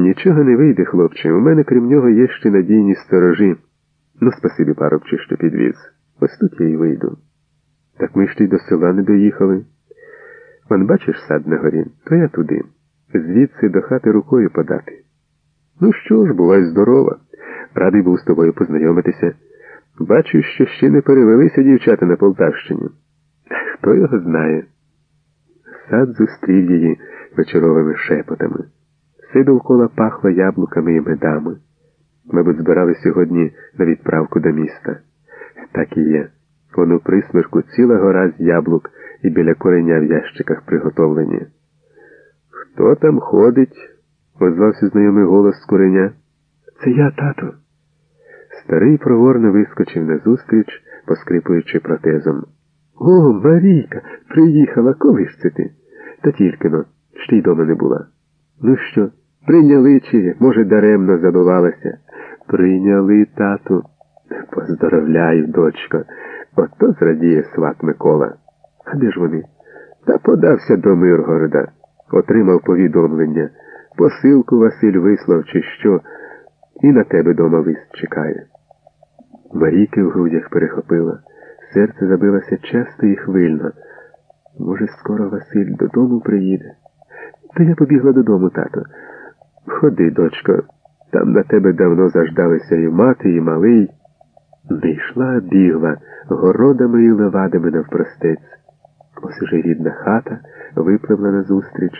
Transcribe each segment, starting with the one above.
Нічого не вийде, хлопче. У мене крім нього є ще надійні сторожі. Ну, спасибі, парубче, що підвіз. Ось тут я й вийду. Так ми ще й до села не доїхали. Вон бачиш сад на горі, то я туди. Звідси до хати рукою подати. Ну що ж, бувай здорова. Радий був з тобою познайомитися. Бачу, що ще не перевелися дівчата на Полтавщині. Хто його знає? Сад зустрів її вечоровими шепотами. Все довкола пахло яблуками і медами. Мабуть, збирали сьогодні на відправку до міста. Так і є. Воно присмірку ціла гора з яблук і біля кореня в ящиках приготовлені. Хто там ходить? озвався знайомий голос з куреня. Це я, тато. Старий проворно вискочив назустріч, поскрипуючи протезом. О, Марійка, приїхала, коли ж це ти? Та тільки но, ще й дома не була. Ну що, прийняли чи, може, даремно забувалася? Прийняли, тату. Поздоровляю, дочко. Ото зрадіє сват Микола. А де ж вони? Та подався до Миргорода. Отримав повідомлення. Посилку Василь вислав, чи що, і на тебе дома лист чекає. Марійки в грудях перехопила. Серце забилося часто і хвильно. Може, скоро Василь додому приїде? Та я побігла додому, тато. Ходи, дочко, там на тебе давно заждалися і мати, і малий. Не йшла, бігла городами і левадами навпростець. Ось уже рідна хата випливла назустріч,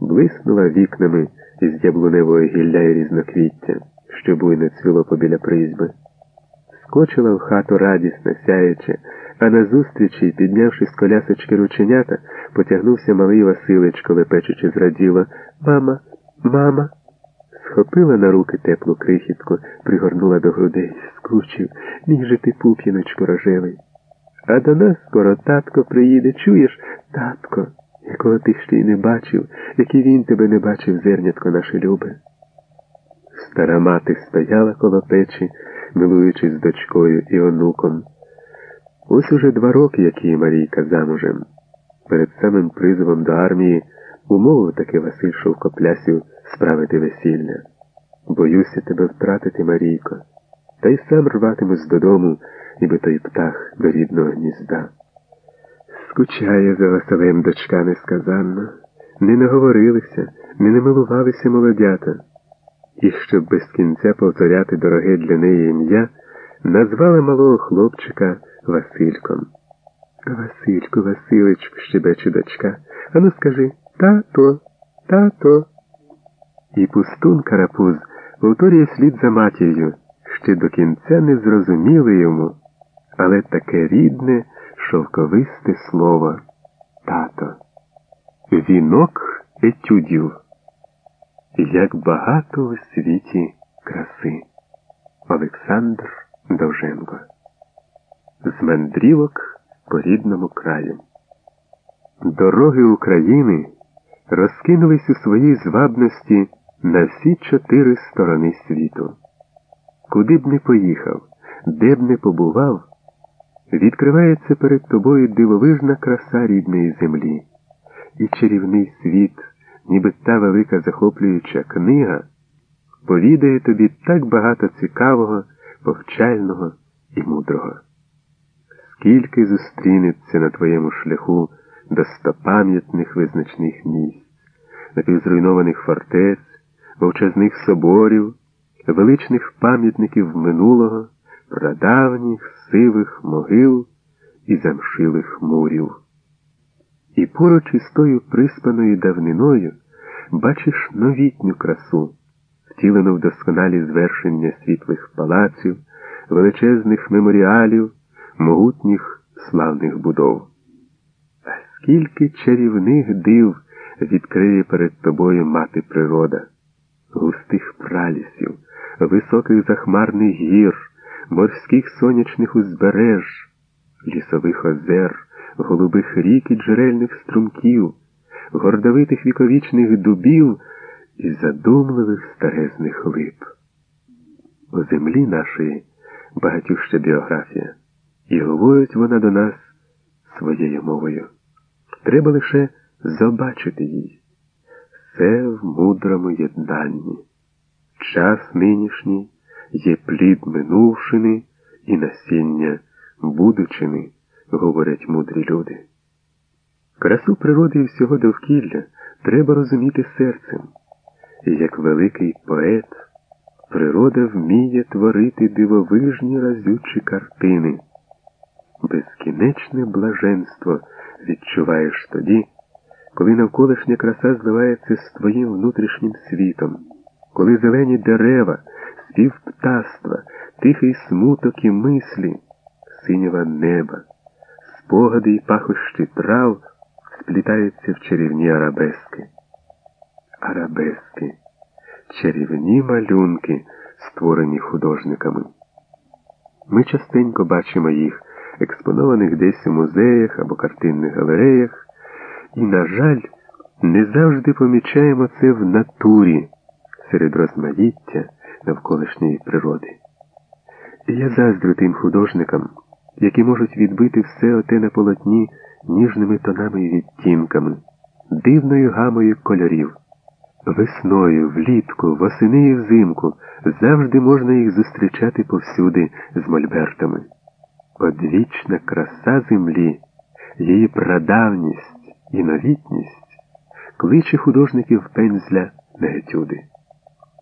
блиснула вікнами із яблуневого гілля і різноквіття, що буйно цвіло побіля призьби. Скочила в хату радісно, сяючи, а назустрічі, піднявши з колясочки рученята, потягнувся малий Василечко, лепечучи зраділо. Мама, мама. Схопила на руки теплу крихітку, пригорнула до грудей, скручив, мій же ти пуп'яночко рожевий. А до нас скоро татко приїде, чуєш, татко, якого ти ще й не бачив, який він тебе не бачив, зернятко наше любе. Стара мати стояла коло печі, милуючись дочкою і онуком. Ось уже два роки, як її Марійка замужем. Перед самим призовом до армії умовив таки Василь Шовкоплясів справити весілля. Боюся тебе втратити, Марійко, та й сам рватимусь додому, ніби той птах до рідного гнізда. Скучає за Василем дочка несказанно, не наговорилися, не намилувалися молодята, і щоб без кінця повторяти дороге для неї ім'я, назвала малого хлопчика Васильком. Васильку, Василечку, щебече дочка, ану скажи тато, тато. І пустун карапуз повторює слід за матір'ю, ще до кінця не зрозуміли йому, але таке рідне, шовковисте слово тато. Вінок етюдів. Як багато у світі краси. Олександр Довженко. З мандрівок по рідному краю. Дороги України розкинулись у своїй звабності на всі чотири сторони світу. Куди б не поїхав, де б не побував, відкривається перед тобою дивовижна краса рідної землі, і чарівний світ, ніби та велика захоплююча книга, повідає тобі так багато цікавого, повчального і мудрого. Скільки зустрінеться на твоєму шляху достопам'ятних визначних місць, напівзруйнованих фортець, мовчазних соборів, величних пам'ятників минулого, прадавніх сивих могил і замшилих мурів. І поруч із тою приспаною давниною бачиш новітню красу, втілену в досконалі звершення світлих палаців, величезних меморіалів, могутніх славних будов. А скільки чарівних див відкриє перед тобою мати природа, густих пралісів, високих захмарних гір, морських сонячних узбереж, лісових озер, голубих рік і джерельних струмків, гордовитих віковічних дубів і задумливих старезних лип. У землі нашої багатюща біографія, і говорить вона до нас своєю мовою. Треба лише забачити її. Все в мудрому єднанні. час нинішній є плід минувшини і насіння будучини, говорять мудрі люди. Красу природи і всього довкілля треба розуміти серцем. Як великий поет, природа вміє творити дивовижні разючі картини. Безкінечне блаженство відчуваєш тоді, коли навколишня краса зливається з твоїм внутрішнім світом, коли зелені дерева, спів птаства, тихий смуток і мислі, синєва неба, спогади й пахощі трав сплітаються в чарівні арабески. Арабески, чарівні малюнки, створені художниками. Ми частенько бачимо їх, експонованих десь у музеях або картинних галереях, і, на жаль, не завжди помічаємо це в натурі серед розмаїття навколишньої природи. Я заздрю тим художникам, які можуть відбити все оте на полотні ніжними тонами і відтінками, дивною гамою кольорів. Весною, влітку, восени і взимку завжди можна їх зустрічати повсюди з мольбертами. Одвічна краса землі, її прадавність і новітність кличе художників пензля на етюди.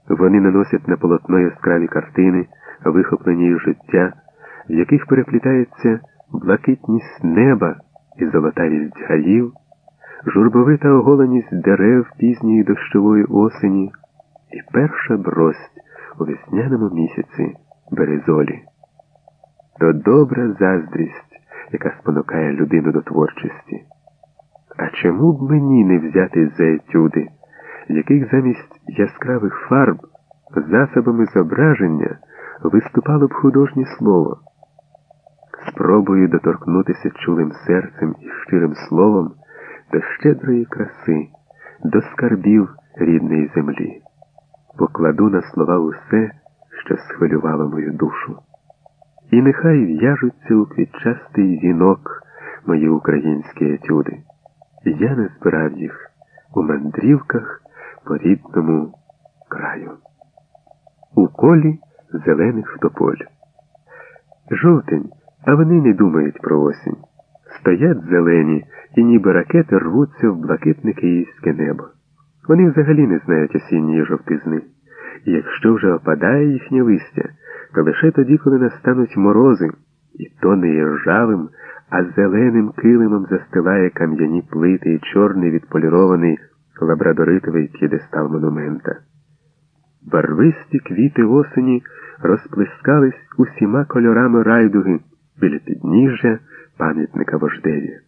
Вони наносять на полотно яскраві картини, вихоплені із життя, в яких переплітається блакитність неба і золотавість гаїв, журбовита оголеність дерев пізньої дощової осені і перша брость у весняному місяці березолі. То добра заздрість, яка спонукає людину до творчості. А чому б мені не взяти за етюди, яких замість яскравих фарб засобами зображення виступало б художнє слово? Спробую доторкнутися чулим серцем і щирим словом до щедрої краси, до скарбів рідної землі. Покладу на слова усе, що схвилювало мою душу. І нехай в'яжуться у квітчастий вінок мої українські етюди. Я не збирав їх у мандрівках по рідному краю. У колі зелених тополь. Жовтень, а вони не думають про осінь. Стоять зелені і ніби ракети рвуться в блакитне київське небо. Вони взагалі не знають осінньої жовтизни. І якщо вже опадає їхнє листя, то лише тоді, коли настануть морози, і то не ржавим, а зеленим килимом застилає кам'яні плити і чорний відполірований лабрадоритовий п'єдестал монумента. Барвисті квіти осені розплескались усіма кольорами райдуги біля підніжжя пам'ятника вождеві.